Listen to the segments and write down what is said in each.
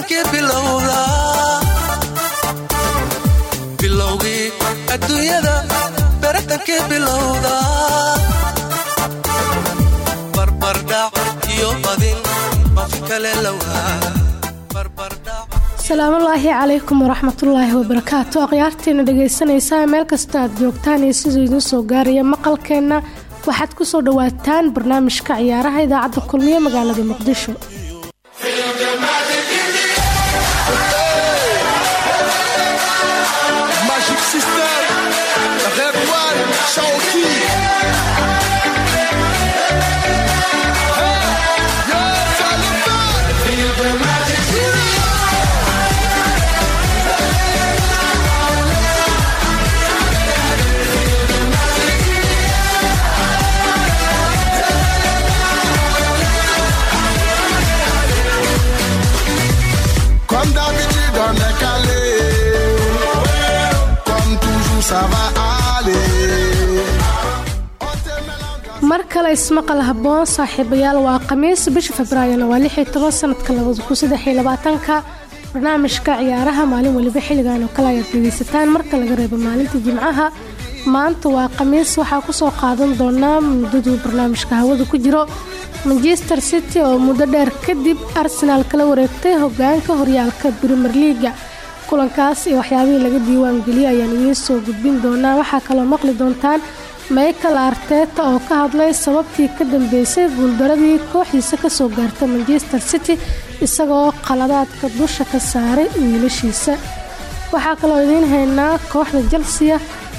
baratankii bilowda bilowgii adduunyada baratankii bilowda barbardhac iyo badin baafi kale lowdaa asalaamullaahi calaykum waraxmatullaahi wabarakaatu akhyaarteena dhegaysanaysaa meel kasta aad joogtaan iyo siduu idiin soo gaaraya maqalkeenna waxaad ku soo dhowaataan barnaamijka ciyaaraha idaacadda kulmiye magaalada muqdisho kale ismaqal haboon saaxiibayaal waa khamiis. Bisha februaarina waa lix iyo toban sanadka labada kun barnaamijka ciyaaraha maalin weliba xilligan oo kale ayaad dhegeysataan marka laga reebo maalinta jimcaha maanta waa khamiis. Waxaa ku soo qaadan doonaa muddaduu barnaamijka hawada ku jiro. Manchester city oo muddo dheer kadib arsenaal kala wareegtay hogaanka horyaalka brimer leaga kulankaas iyo waxyaabihii laga diiwaan geliyay ayaan idiin soo gudbin doonaa. Waxaa kaloo maqli doontaan michael arteta oo ka hadlay sababtii ka dambeysay guuldaradii kooxdiisa ka soo gaarta manchester city isagoo qaladaadka dusha ka saaray wiilashiisa. Waxaa kaloo idiin haynaa kooxda chelsea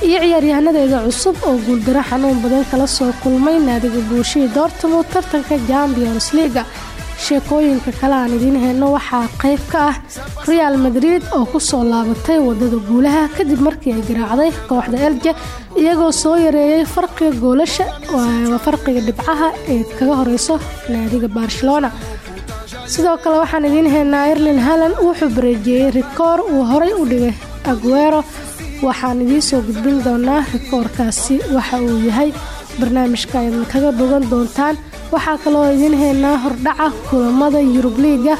iyo ciyaaryahanadeeda cusub oo guuldaro xanuun badan kala soo kulmay naadiga buushihii dortmund tartanka champions leaga sheekooyinka kale aan idiin hayno waxaa qayb ka ah real madrid oo ku soo laabatay waddada guulaha kadib markii ay garaacday kooxda elje iyagoo soo yareeyay farqiga goolasha farqiga dhibcaha ee kaga horeyso naadiga barcelona. Sidoo kale waxaan idiin haynaa erlin halan wuxuu bareejeeyey rikoor uu horay u dhigay aguero. Waxaan idiin soo gudbin doonaa rikoorkaasi waxa uu yahay barnaamijka ayaad kaga bogan doontaan waxaa kaloo idiin haynaa hordhaca kulamada yurub liiga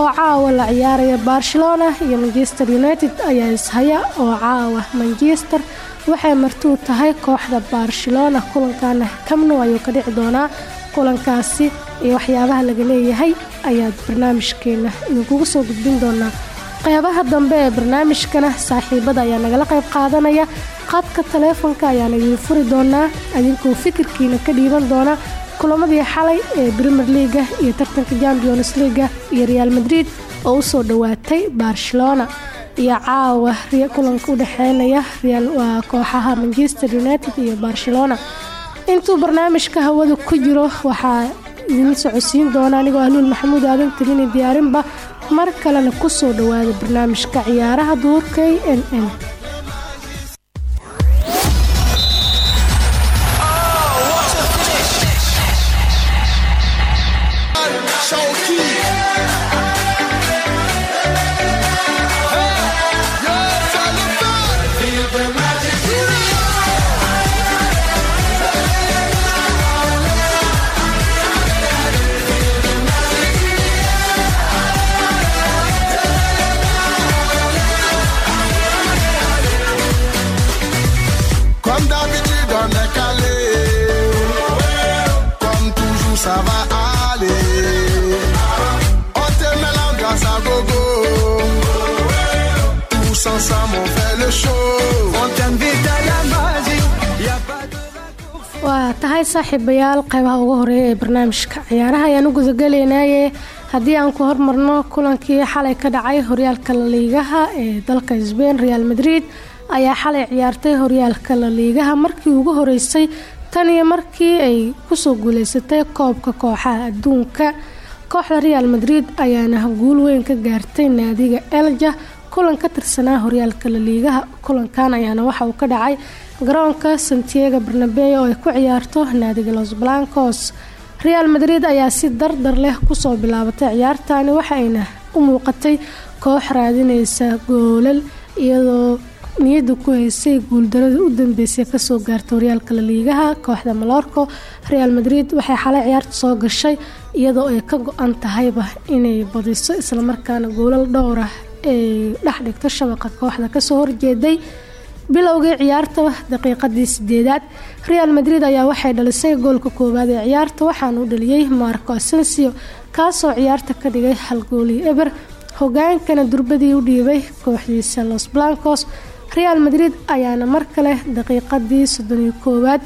oo caawa la ciyaaraya barcelona iyo manchester united ayaa ishaya oo caawa manchester. Waxay martuu tahay kooxda barcelona kulankana kamnu ayuu ka dhici doonaa. Kulankaasi iyo waxyaabaha laga leeyahay ayaad barnaamijkeena idinkugu soo gudbin doonaa. Qeybaha dambe ee barnaamijkana saaxiibada ayaa nagala qayb qaadanaya. Qadka taleefonka ayaan idiin furi doonaa. Idinkuu fikirkiina ka dhiiban doona kulamadii xalay ee brimer leaga iyo tartanka champions leaga iyo real madrid oo u soo dhowaatay barcelona. Iyo caawa kulanka udhexeynaya waa kooxaha manchester united iyo barcelona. Intuu barnaamijka hawada ku jiro waxaa idin socodsiin doona anigoo ahluul maxamuud aadan talini diyaarinba. Mar kalena ku soo dhowaada barnaamijka ciyaaraha duurka n n Comme saaxiibayaal qaybaha ugu horreeya ee barnaamijka. Ciyaaraha ayaan u gudagalaynaaye haddii aan ku hormarno kulankii xalay ka dhacay horyaalka laliigaha ee dalka sbain real madrid ayaa xalay ciyaartay horyaalka laliigaha markii ugu horeysay tan iyo markii ay ku soo guuleysatay koobka kooxaha adduunka. Kooxda real madrid ayaana guul weyn ka gaartay naadiga elja kulan ka tirsanaa horyaalka laliigaha kulankan ayaana waxa uu ka dhacay garoonka santiago barnabey oo ay ku ciyaarto naadiga los blancos. Real madrid ayaa si dardar leh ku soo bilaabatay ciyaartani waxayna u muuqatay koox raadineysa goolal iyadoo niyada ku haysay guuldaradii u dambeysay ka soo gaarta horyaalka laliigaha kooxda malorco real madrid waxay xalay ciyaarta soo gashay iyadoo ay ka go-an tahayba inay badiso islamarkaana goolal dhowr ah ay dhex dhigto shabaqa kooxda ka soo horjeeday bilowgii ciyaarta daqiiqadii sideedaad real madrid ayaa waxay dhalisay goolka koowaad ee ciyaarta waxaana u dhaliyey marco asensio kaasoo ciyaarta ka dhigay hal goolii eber. Hogaankana durbadii u dhiibay kooxdiisa los blancos. Real madrid ayaana mar kale daqiiqadii soddoniyo koowaad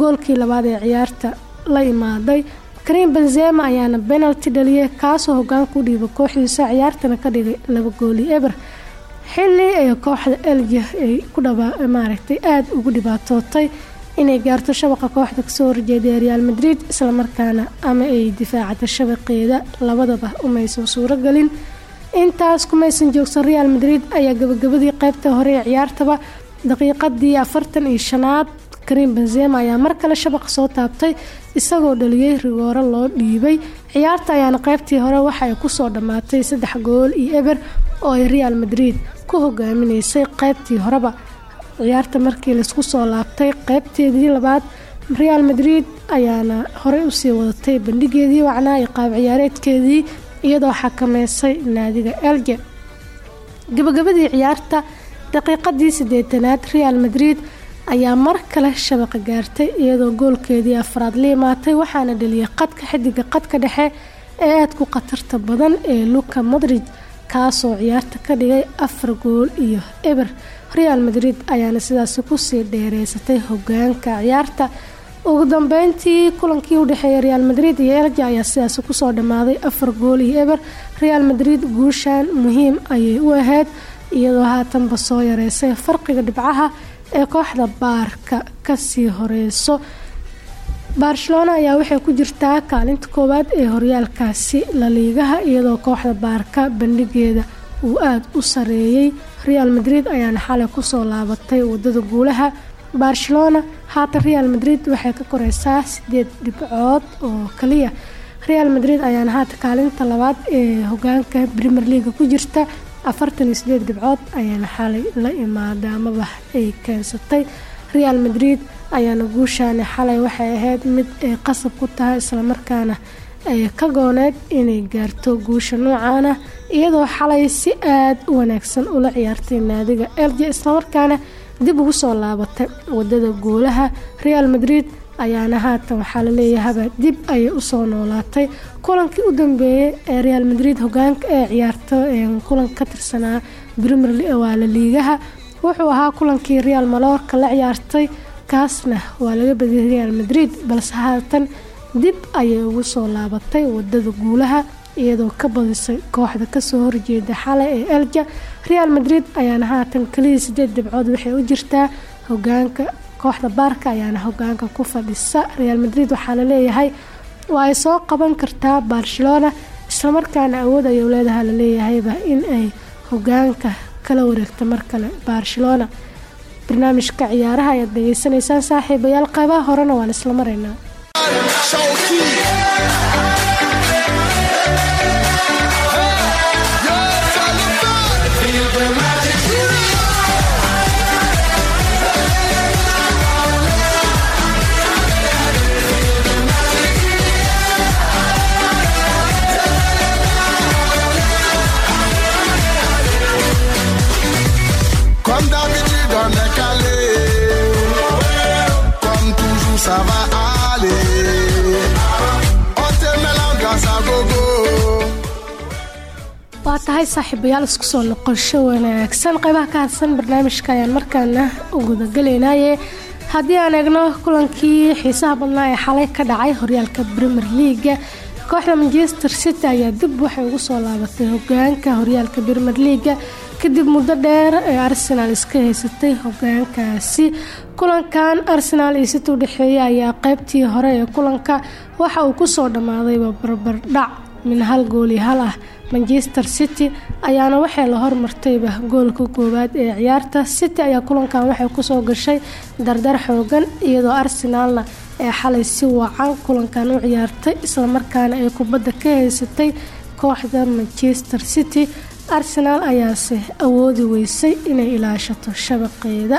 goolkii labaad ee ciyaarta la imaaday. Karim benzema ayaana benalty dhaliyay kaasoo hogaanka u dhiibay kooxdiisa ciyaartana ka dhigay laba goolii eber xili ay kooxda elja ay maaragtay aada ugu dhibaatootay inay gaarto shabaqa kooxda ka soo horjeeda ee real madrid islamarkaana ama ay difaacata shabaqeeda labadaba umaysan suurogelin intaas kumaysan joogsan real madrid ayaa gabagabadii qeybta hore ee ciyaartaba daqiiqadii afartan iyo shanaad karim benzema ayaa mar kale shabaqa soo taabtay isagoo dhaliyey rigooro loo dhiibay. Ciyaarta ayaana qeybtii hore waxa ay ku soo dhammaatay saddex gool iyo eber oo ay real madrid ku hogaaminaysay qeybtii horeba. Ciyaarta markii la isku soo laabtay qeybteedii labaad real madrid ayaana horey u sii wadatay bandhigeedii wacnaa iyo qaab ciyaareedkeedii iyadoo xakameysay naadiga elge gabagabadii ciyaarta daqiiqadii sideetanaad real madrid ayaa mar kale shabaqa gaartay iyadoo goolkeedii afraad la imaatay waxaana dhaliyay qadka xidiga qadka dhexe ee aada ku khatarta badan ee luka modrig kaasoo ciyaarta ka dhigay afar gool iyo eber. Real madrid ayaana sidaasi ku sii dheereysatay hogaanka ciyaarta. Ugu dambeyntii kulankii u dhexeeyay real madrid iyo elja ayaa sidaasi ku soo dhammaaday afar gool iyo eber. Real madrid guushan muhiim ayay u ahayd iyadoo haatanba soo yareysay farqiga dhibcaha ee kooxda baarka ka sii horeyso. Barcelona ayaa waxay ku jirtaa kaalinta koowaad ee horyaalkaasi laliigaha iyadoo kooxda baarka bandhigeeda uu aada u sareeyay real madrid ayaana xalay ku soo laabatay waddada guulaha. Barcelona haatan real madrid waxay ka koreysaa sideed dhibcood oo kaliya. Real madrid ayaana haatan kaalinta labaad ee hogaanka premier leaga ku jirta afartan iyo sideed dhibcood ayaana xalay la imaada amaba ay keensatay. Real madrid ayaana guushaani xalay waxay ahayd mid ay qasab ku tahay islamarkaana ay ka gooneed inay gaarto guusha noocaana iyadoo xalay si aada u wanaagsan ula ciyaartay naadiga elje islamarkaana dib ugu soo laabatay waddada guulaha. Real madrid ayaana haatan waxaa laleeyahaba dib ayay u soo noolaatay. Kulankii u dambeeyay ee real madrid hogaanka ee ciyaarto kulanka ka tirsanaa premier waa la liigaha wuxuu ahaa kulankii real maloorka la ciyaartay. Kaasna waa laga badiyay real madrid balse haatan dib ayay ugu soo laabatay waddada guulaha iyadoo ka badisay kooxda ka soo horjeeda xalay ee elja real madrid ayaana haatan kaliya sideed dhibcood waxay u jirtaa hogaanka kooxda baarka ayaana hogaanka ku fadhisa real madrid waxaa la leeyahay waa ay soo qaban kartaa barcelona? Islamarkaana awood ayuu leedahay laleeyahayba in ay hogaanka kala wareegto mar kale barcelona. Barnaamijka ciyaaraha ayaad dhageysanaysaan saaxiibayaal qeybaha horena waan isla maraynaa tahay saaxiibayaal isku soo noqosho wanaagsan. Qeybaha ka hadsan barnaamijka ayaan markaana u gudagelaynaye haddii aan eegno kulankii xiisaha badnaa ee xalay ka dhacay horyaalka premier leaga kooxda manchester city ayaa dib waxay ugu soo laabatay hogaanka horyaalka premier leaga kadib muddo dheer ee arsenal iska haysatay hogaankaasi kulankan arsenal iyo city udhexeeya ayaa qeybtii hore ee kulanka. Waxa uu ku soo dhammaadayba barbardhac min hal gooli hal ah manchester city ayaana waxay la hormartayba goolka koowaad ee ciyaarta. City ayaa kulankan waxay ku soo gashay dardar xoogan iyadoo arsenaalna ee xalay si wacan kulankan u ciyaartay islamarkaana ay kubadda ka haysatay kooxda manchester city. Arsenaal ayaase awoodi weysay inay ilaashato shabaqeeda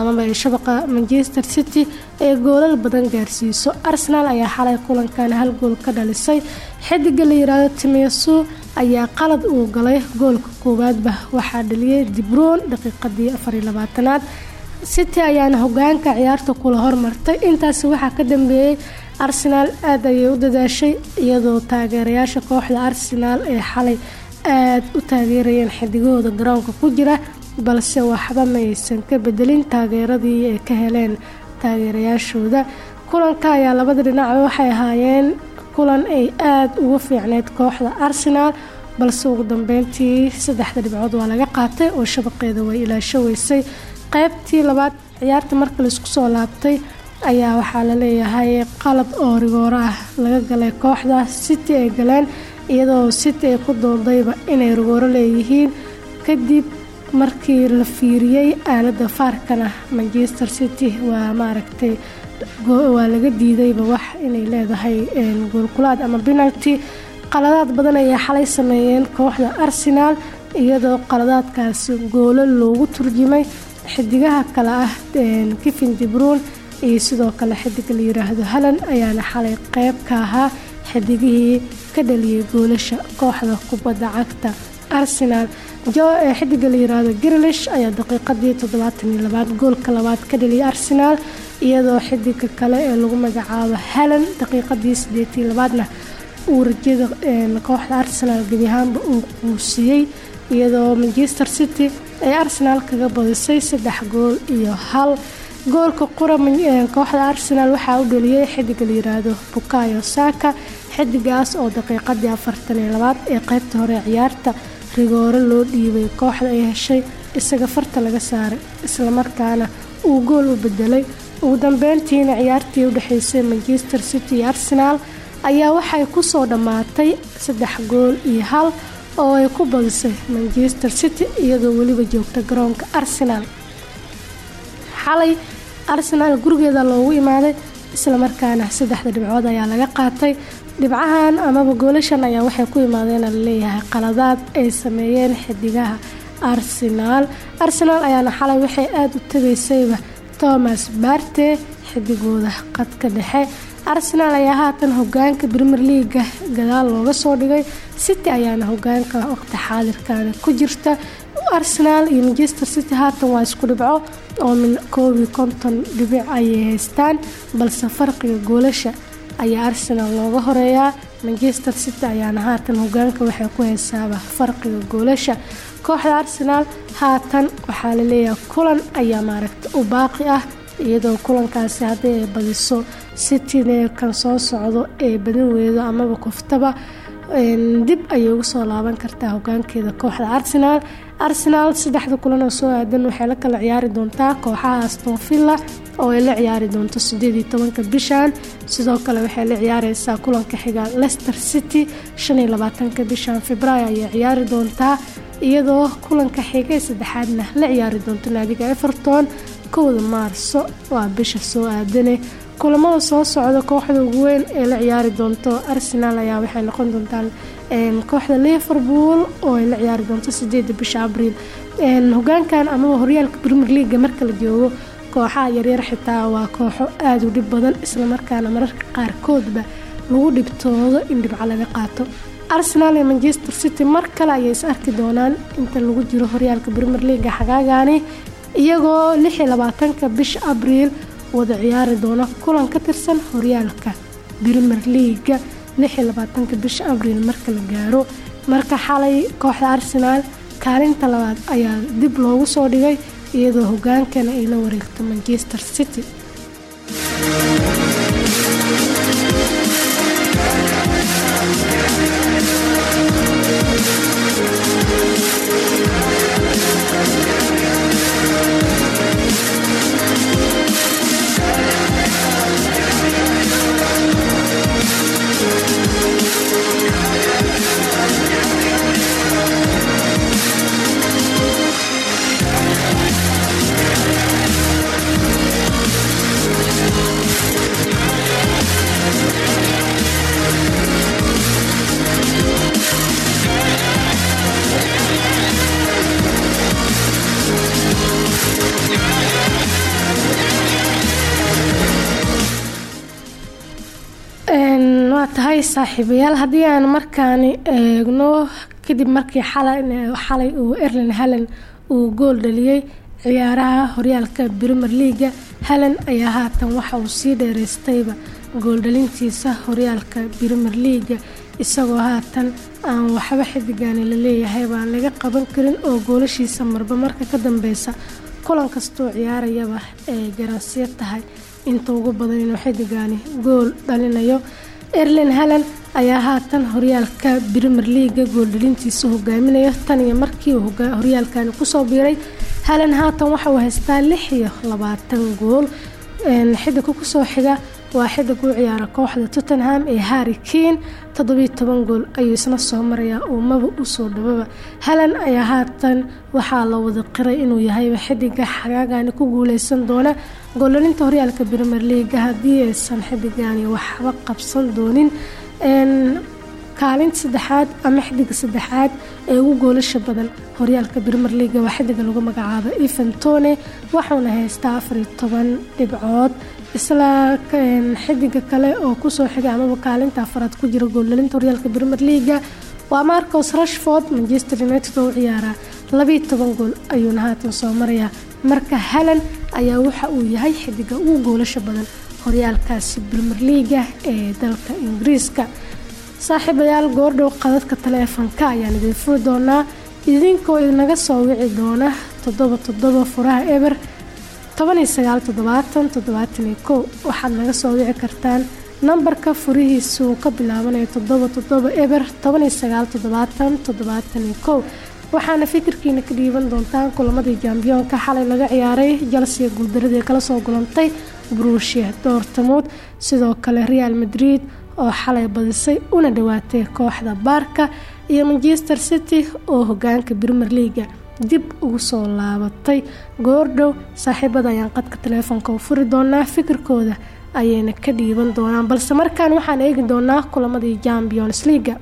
amaba ay shabaqa manchester city ee goolal badan gaarsiiso. Arsenaal ayaa xalay kulankan hal gool ka dhalisay. Xidiga la yiraahdo timiyasu ayaa qalad uu galay goolka koowaadba waxaa dhaliyay dibroon daqiiqadii afariyo labaatanaad. City ayaana hogaanka ciyaarta kula hormartay. Intaasi waxaa ka dambeeyey arsenaal aada ayay u dadaashay iyadoo taageerayaasha kooxda arsenaal ee xalay aada u taageerayeen xidigahooda garoonka ku jira balse waxba ma aysan ka bedelin taageeradii ay ka heleen taageerayaashooda. Kulanka ayaa labada dhinacba waxay ahaayeen kulan ay aada ugu fiicneyd kooxda arsenaal balse ugu dambeyntii saddexda dhibcood waa laga qaatay oo shabaqeeda way ilaasho weysay qaybtii labaad ciyaarta marka la isku soo laabtay ayaa waxaa la leeyahay qalab oo rigooro ah laga galay kooxda city ay galeen iyadoo city ay ku doodayba inay rigooro leeyihiin. Kadib markii la fiiriyey aalada faarkana manchester city waa maaragtay waa laga diidayba wax inay leedahay goolkulaad ama penalty. Qaladaad badan ayaa xalay sameeyeen kooxda arsenaal iyadoo qaladaadkaasi goolo loogu turjimay xidigaha kale ah kevin dibruun iyo sidoo kale xidiga la yiraahdo halan ayaana xalay qeyb ka ahaa xidigihii ka dhaliyay goolasha kooxda kubadda cagta arsenaal xidiga la yiraahdo grilish ayaa daqiiqadii toddobaatan iyo labaad goolka labaad ka dhaliyay arsenaal iyadoo xidiga kale ee lagu magacaabo halan daqiiqadii sideetii labaadna uu rajada kooxda arsenaal gebi ahaanba uu quusiyey iyadoo manchester city ay arsenaal kaga badisay saddex gool iyo hal. Goolka qura kooxda arsenaal waxaa u dhaliyay xidiga la yiraahdo bukayo saka xidigaas oo daqiiqadii afartan iyo ee qeybta hore ciyaarta rigooro loo dhiibay kooxda ay heshay isaga farta laga saaray islamarkaana uu gool u bedelay ugu dambeyntiina ciyaartii u dhexeysay manchester city iyo arsenaal ayaa waxay ku soo dhammaatay saddex gool iyo hal oo ay ku badisay manchester city iyadoo weliba joogta garoonka arsenaal xalay arsenaal gurigeeda loogu imaaday islamarkaana saddexda dhibcood ayaa laga qaatay dhibcahan amaba goolashan ayaa waxay ku imaadeen la leeyahay qaladaad ay sameeyeen xidigaha arsenaal arsenaal ayaana xalay waxay aada u tegaysayba thomas barte xidigooda qadka dhexe. Arsenaal ayaa haatan hogaanka premier leaga gadaal looga soo dhigay. City ayaana hogaanka waqti xaadirkani ku jirta. Arsenaal iyo manchester city haatan waa isku dhibco oo min koob konton dhibic ayay haystaan balse farqiga goolasha ayaa arsenaal looga horeeyaa. Manchester city ayaana haatan hogaanka waxay ku haysaaba farqiga goolasha kooxda arsenaal haatan waxaa la leeyahay kulan ayaa maaragta u baaqi ah iyadoo kulankaasi haddii ay badiso cityne kan soo socdo ee badin weydo amaba koftaba dib ayay ugu soo laaban kartaa hogaankeeda kooxda arsenaal arsenaal saddexda kulan oo soo aadan waxay la kala ciyaari doontaa kooxaha aston villa oo ay la ciyaari doonto sideed iyo tobanka bishan sidoo kale waxay la ciyaareysaa kulanka xiga leicester city. Shan iyo labaatanka bishan februaayo ayay ciyaari doontaa iyadoo kulanka xiga saddexaadna la ciyaari doonto naadiga everton. Kowda maarso waa bisha soo aadane. Kulamada soo socda kooxda ugu weyn ee la ciyaari doonto arsenaal ayaa waxay noqon doontaa kooxda liverpool oo ay la ciyaari doonto sideeda bisha abriil hogaankan amaba horyaalka premier leaga marka la joogo kooxaha yaryar xitaa waa kooxo aada u dhib badan islamarkaana mararka qaarkoodba lagu dhibtoodo in dhibco laga qaato. Arsenaal iyo manchester city mar kale ayay is arki doonaan inta lagu jiro horyaalka premier leaga xagaagani iyagoo lix iyo labaatanka bisha abriil wada ciyaari doona kulan ka tirsan horyaalka premier leaga lix iyo labaatanka bisha abriil marka la gaaro. Marka xalay kooxda arsenaal kaalinta labaad ayaa dib loogu soo dhigay iyadoo hogaankana ay la wareegto manchester city saaxiibayaal haddii aan markaani eegno kadib markii xalay uu erlin hallan uu gool dhaliyey ciyaaraha horyaalka brimer leaga hallan ayaa haatan waxa uu sii dheereystayba gooldhalintiisa horyaalka brimer leaga isagoo haatan aan waxba xidigaani la leeyahay baan laga qaban karin oo goolashiisa marba marka ka dambeysa kulan kastoo ciyaarayaba ay garansiyo tahay. Inta ugu badan inuu xidigaani gool dhalinayo erlin hallan ayaa haatan horyaalka brimer leaga gooldhalintiisa hogaaminayo. Tan iyo markii uu horyaalkani ku soo biiray hallan haatan waxa uu haystaa lix iyo labaatan gool. Xidiga ku soo xiga waa xidig u ciyaara kooxda tottenham ee harri kane. Toddobiyo toban gool ayuu isna soo marayaa oo maba u soo dhawaba halan ayaa haatan waxaa la wada qiray inuu yahayba xidiga xagaagani ku guuleysan doona. Goolalinta horyaalka brimer leaga haddii aysan xidigani waxba qabsan doonin kaalinta saddexaad ama xidiga saddexaad ee ugu goolasha badan. Horyaalka brimer leaga waa xidiga lagu magacaabo eventone waxauna haystaa afariyo toban dhibcood. Isla xidiga kale oo ku soo xigay amaba kaalinta afaraad ku jira gooldhalinta horyaalka brimer leaga waa marcos rashford. Manchester united oo u ciyaaraa labiiyo toban gool ayuuna haatan soo marayaa marka halan ayaa waxa uu yahay xidiga ugu goolasha badan horyaalkaasi brimer leaga ee dalka ingiriiska. Saaxiibayaal goordhow qadadka taleefanka ayaan idin furi doonaa. Idinkoo inaga soo wici doona toddoba toddoba furaha eber waxaad naga soo wici kartaan nambarka furihiisa ka bilaabanayo toddoba toddoba eber waxaana fikirkiina ka dhiiban doontaan kulamadii jambiyoonka xalay laga ciyaaray jalsiya guuldaradii kala soo gulantay bruushia doortamuud sidoo kale real madrid oo xalay badisay una dhawaatay kooxda baarka iyo manchester city oo hogaanka brimer leaga dib ugu soo laabatay. Goordhow saaxiibada ayaan qadka taleefonka u furi doonaa fikirkooda ayayna ka dhiiban doonaan balse markaan waxaan eegi doonaa kulamadii champions leaga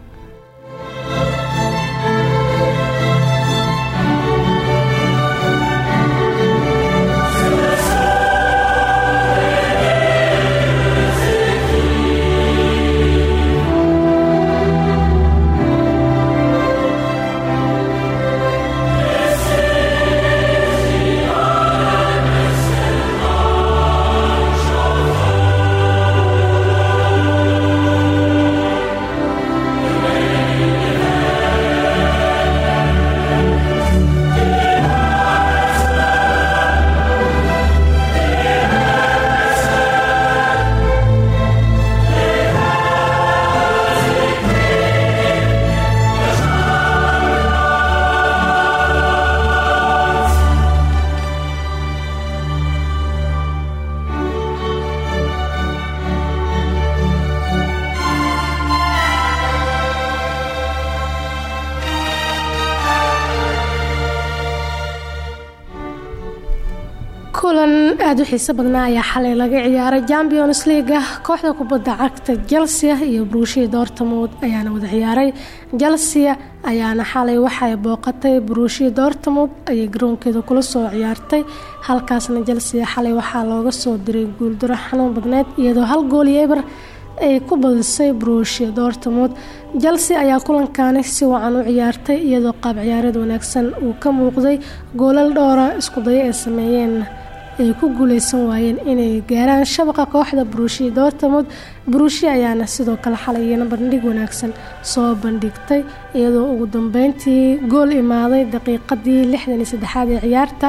kulan aada u xiiso badnaa ayaa xalay laga ciyaaray champions leaga kooxda kubadda cagta chelsea iyo bruushia dortmund ayaana wada ciyaaray. Chelsea ayaana xalay waxay booqatay bruushia dortmund ayay garoonkeeda kula soo ciyaartay. Halkaasna chelsea xalay waxaa looga soo diray guuldaro xanuun badneed iyadoo hal gool iyo ay ku badisay bruushia dortmund. Chelsea ayaa kulankani si wacan u ciyaartay iyadoo qaab ciyaareed wanaagsan uu ka muuqday goolal dhowra iskudayo ay sameeyeen ay ku guuleysan waayeen inay gaaraan shabaqa kooxda bruushia bruushia ayaana sidoo kale xalay bandhig wanaagsan soo bandhigtay iyadoo ugu dambeyntii gool imaaday daqiiqadii lixdan iyo saddexaad ee ciyaarta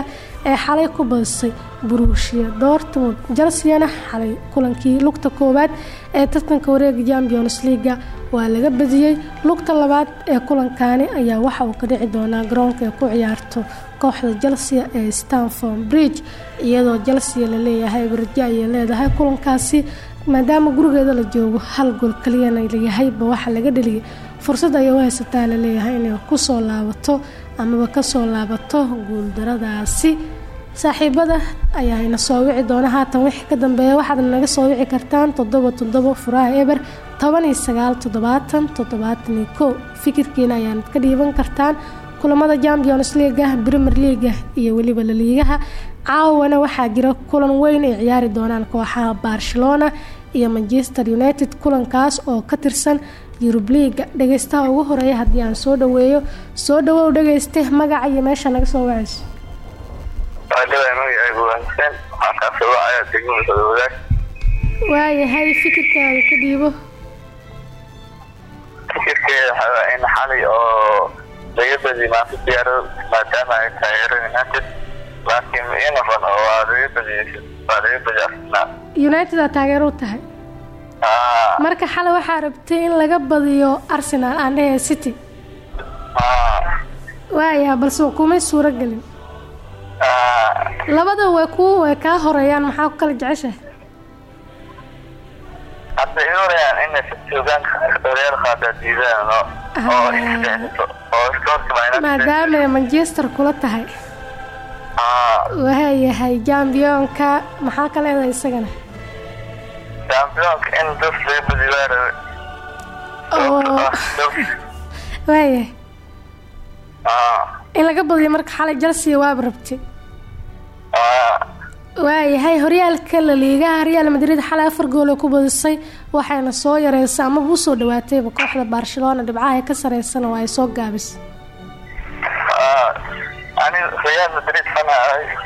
ee xalay ku badisay bruushia dortmund chelseana xalay kulankii lugta koowaad ee tartanka wareega champions leaga waa laga badiyey lugta labaad ee kulankani ayaa waxa uu ka dhici doonaa garoonka ay ku ciyaarto kooxda chelsea ee stanford bridge iyadoo chelsea la leeyahay barja ayay leedahay kulankaasi maadaama gurigeeda la joogo hal gool kaliyana layahayba waxa laga dheliyay fursad ayay u haysataa la leeyahay inay ku soo laabato amaba ka soo laabato guuldaradaasi saaxiibada ayaa ina soo wici doona. Haatan wixii ka dambeeya waxaad naga soo wici kartaan toddoba toddoba furaha eber toban fikirkiina ayaanad ka dhiiban kartaan. Kulamada champions leaga brimer leaga iyo weliba laliigaha caawana waxaa jira kulan weyn ay ciyaari doonaan kooxaha barcelona iyo manchester united kulankaas oo ka tirsan yurub liiga dhageystaha ugu horreeya haddii aan soo dhaweeyo soo dhawow dhageyste magaca iyo meesha naga soo wacayso waayahay fikirkaaga ka dhiibo. Fikirkeeda waxaa in xalay oo laga badi maanta diyaaro maadaama ay taageero united. Laakiin inafan oo waa laga badiyey waa arsenal united aa taageero u tahay. Aa marka xalay waxaa rabtay in laga badiyo arsenal aan dhehe city. Aa waaya balse kumay suuro gelin aa labada way ku way kaa horeeyaan maxaa ku kala jeceshahay? Hadda inorayaan inay hogaanka horyal qaadaa diidaan oo oo iska oo iska hortimaa maadaama ay manchester kula tahay waayahay jambiyonka maxaa ka leedahay isagana? Championka in dad laga waayahay aa in laga badiyo marka xalay chelsea waaba rabtay aa waayahay horyaalka la liigaha real madrid xalay afar gool oo ku badisay. Waxayna soo yareysay amaba u soo dhawaatayba kooxda barcelona? Dhibcaha ka sareysana waa ay soo gaabisay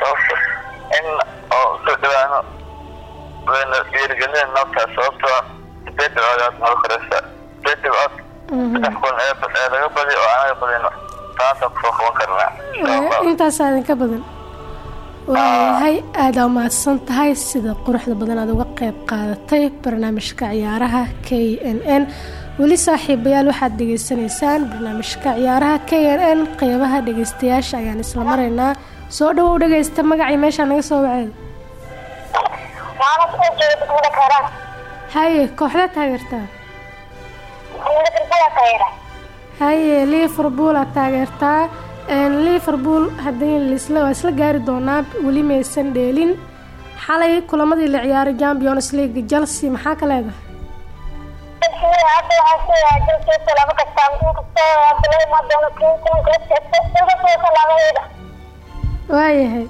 sababta in oo soo dhawaano wayna dhiirigelin nabtaa sababtoo ah sideed dhibcood aad noo koreysa sideed dhibcood saddex kun ee laga badi oo anaga badino taasa ku soo qaban karnaa intaasaa idinka badan waayahay aada umahadsan tahay sida quruxda badan aad uga qeyb qaadatay barnaamijka ciyaaraha k n n. Weli saaxiibayaal waxaad dhegeysanaysaan barnaamijka ciyaaraha k n n qeybaha dhegeystayaasha ayaan isla maraynaa soo dhawow dhegeysta magacii meeshaa naga soo Kaaraan. haye kooxda taageertaa haye liverpool aad taageertaa liverpool haddii lisla waa isla gaari doonaa weli maysan dheelin. Xalay kulamadii la ciyaaray champions league chelsea maxaa ka leedahay waayahay.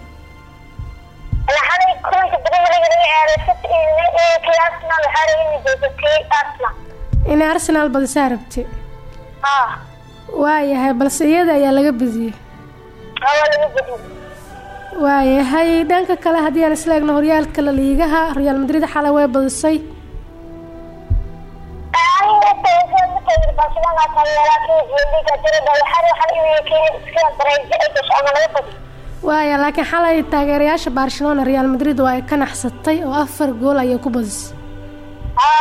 Inay arsenal badisaa rabtay Ah, waayahay balse iyada ayaa laga badiyey badiyay. waayahay dhanka kale haddii aan isla eegno horyaalka la liigaha real madrid xalay way badisay Waaya laakiin xalay taageerayaasha barcelona real madrid waa ay ka naxsatay oo afar gool ayay ku badisay Ah,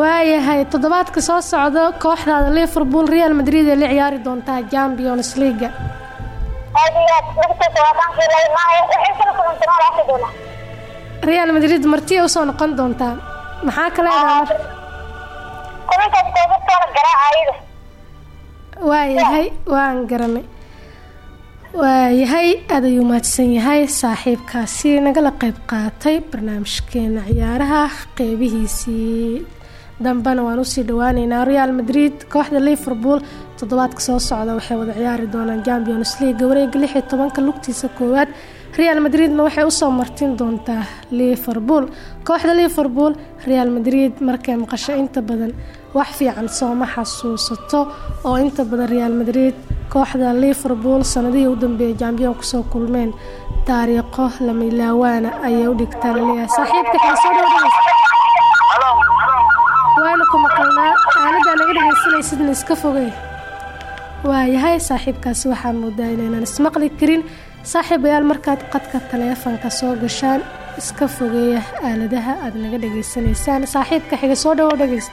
waayahay toddobaadka soo socda kooxdaada liverpool real madrid ee la ciyaari doontaa champions league. Real madrid martiya u soo noqon doontaa. Maxaa ka leedahay waayahay waan garanay waayahay aad ayuu yahay saaxiibkaasi nagala qeyb qaatay barnaamijkeena ciyaaraha qeybihiisii. Dambena waan u sii dhawaaneynaa real madrid kooxda liverpool toddobaadka soo socda waxay wada ciyaari doonaan champions league wareega lix iyo tobanka lugtiisa koowaad. Real madridna waxay u soo martin doontaa liverpool. Kooxda liverpool real madrid markay maqasho inta badan wax fiican sooma xasuusato oo inta badan real madrid kooxda liverpool sanadihii u dambeeyay jambiyon ku soo kulmeen taariikho lamilaawaana ayay u dhigtaa la leeyahay saaxiibka xil soo dhowdhegeysa waana ku maqalnaa. Aaladdaa naga dhegeysanaysidna iska fogey waayahay saaxiibkaasi waxaa moodaa inaynaan ismaqli karin. Saaxiibayaal markaad qadka taleefanka soo gashaan iska fogeeya aaladaha aad naga dhegeysanaysaan saaxiibka xiga soo dhawow dhegeysta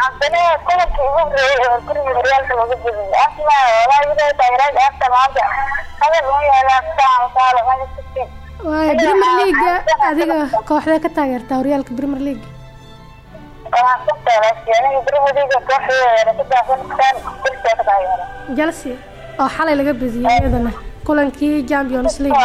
haddana kulanka igu horeeyay oo guriga horyaalka lagu jediyo arsenal walaa taageeraad arsenal maanta hadal uma yaalaan saa saalo manchester waaya premier leaga adiga kooxdee ka taageertaa horyaalka premier leaga chelsea oo xalay laga bediyey iyadana kulankii champions league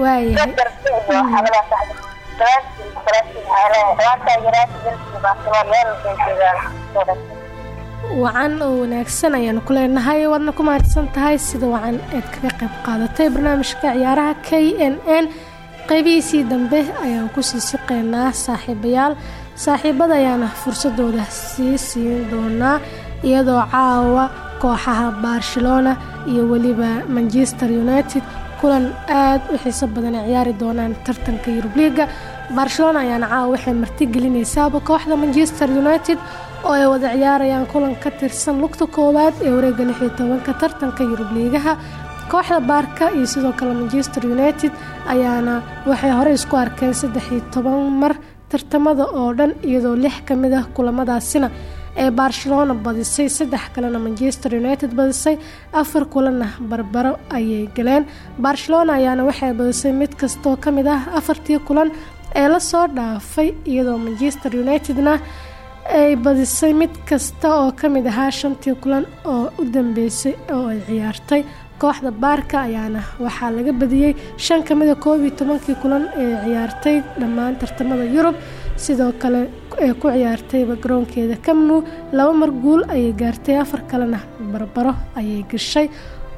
waayahay. Wacan oo wanaagsan ayaanu ku leenahay waadna ku mahadsan tahay sida wacan eed kaga qayb qaadatay. Barnaamijka ciyaaraha k n n qeybihiisii dambe ayaan ku sii siqeynaa saaxiibayaal saaxiibada ayaana fursadooda sii siin doonaa iyadoo caawa kooxaha barcelona iyo weliba manchester united. Kulan aad u xiiso badan ciyaari doonaan tartanka yurub liiga barcelona ayaana caawa waxay martigelinaysaaba kooxda manchester united oo ay wada ciyaarayaan kulan ka tirsan lugta koowaad ee wareega lix iyo tobanka tartanka yurub liigaha kooxda baarka iyo sidoo kale manchester united ayaana waxay horey isku arkeen saddex iyo toban mar tartamada oo dhan iyadoo lix ka mid ah kulamadaasina ee barcelona badisay saddex kalena manchester united badisay afar kulanna barbaro ayay galeen. Barcelona ayaana waxay badisay mid kastoo ka mid ah afartii kulan ee la soo dhaafay iyadoo manchester unitedna ay badisay mid kasta oo ka mid ahaa shantii kulan oo u dambeysay oo ay ciyaartay kooxda baarka ayaana waxaa laga badiyey shan ka mida koob iyo tobankii kulan ee ciyaartay dhammaan tartamada yurub. Sidoo kale ee ku ciyaartayba garoonkeeda kamnu laba mar guul ayay gaartay afar kalena barbaro ayay gashay.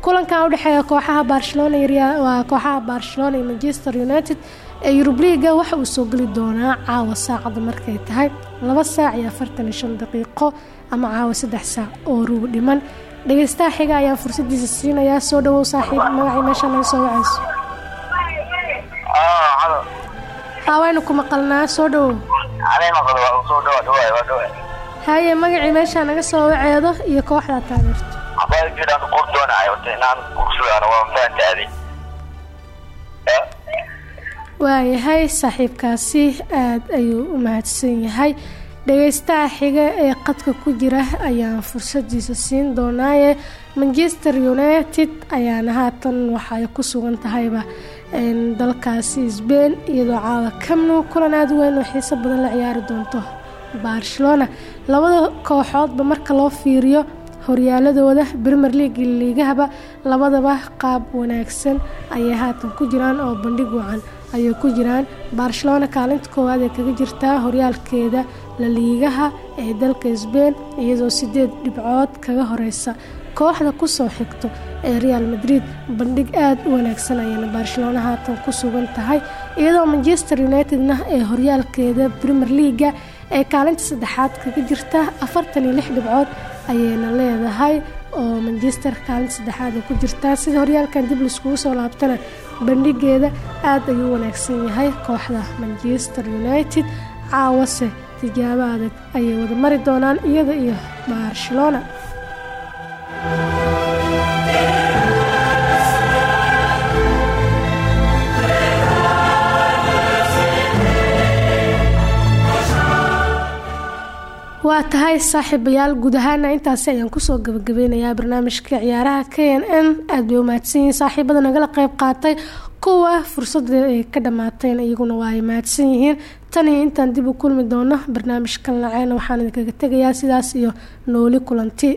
Kulankan udhexeeya kooxaha barcelona waa kooxaha barcelona iyo manchester united ee yurub liiga waxa uu soo geli doonaa caawa saacada markay tahay laba saac iyo afartan shan daqiiqo ama caawa saddex saac oo ruug dhiman dhegeystaha xiga ayaan fursadiisa siinayaa soo dhawow saaxiib. Magacii meesha naga soo wacayso. Haawaynu ku maqalnaa soo dhawow. Haye magacii meesha naga soo waceedo iyo kooxdaa taageerto. Waayahay saaxiibkaasi aad ayuu u mahadsan yahay dhegeystaha xiga ee qadka ku jira ayaan fursadiisa siin doonaaye. Manchester united ayaana haatan waxaay ku sugan tahayba dalkaasi sbain iyadoo caawa kamnu kulan weyn oo xiiso badan la ciyaari doonto barcelona. Labada kooxoodba marka loo fiiriyo horyaaladooda premier league iyo liigahaba labadaba qaab wanaagsan ayay haatan ku jiraan oo bandhig wacan ayay ku jiraan. Barcelona kaalinta koowaad ee kaga jirtaa horyaalkeeda la liigaha ee dalka sbain iyadoo sideed dhibcood kaga horeysa kooxda ku soo xigto ee real madrid. Bandhig aada u wanaagsan ayayna barcelona haatan ku sugan tahay iyadoo manchester unitedna ee horyaalkeeda premier leaga ee kaalinta saddexaad kaga jirta afartan iyo lix dhibcood ayayna leedahay oo manchester kaalinta saddexaad ay ku jirtaa sida horyaalkan dib laiskugu soo laabtana bandhigeeda aada ayuu wanaagsan yahay kooxda manchester united caawase tijaabo adag ayay wada mari doonaan iyada iyo barcelona. Waa tahay saaxiibayaal guud ahaana intaasi ayaan ku soo gabagabeynayaa barnaamijka ciyaaraha k n n. Bay umahadsan yihiin saaxiibada nagala qeyb qaatay kuwa fursadda ay ka dhamaateen iyaguna waa ay mahadsan yihiin tan iyo intaan dib u kulmi doono barnaamijkan laceyn waxaan idinkaga tegayaa sidaas iyo nooli kulanti.